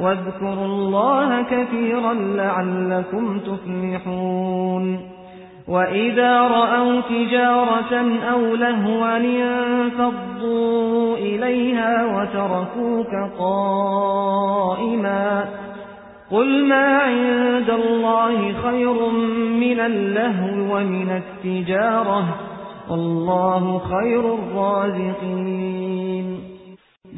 واذكروا الله كثيرا لعلكم تفلحون. وإذا رأوا تجارة أو لهوا انفضوا إليها وتركوك قائما. قل ما عند الله خير من اللهو ومن التجارة. والله خير الرازقين.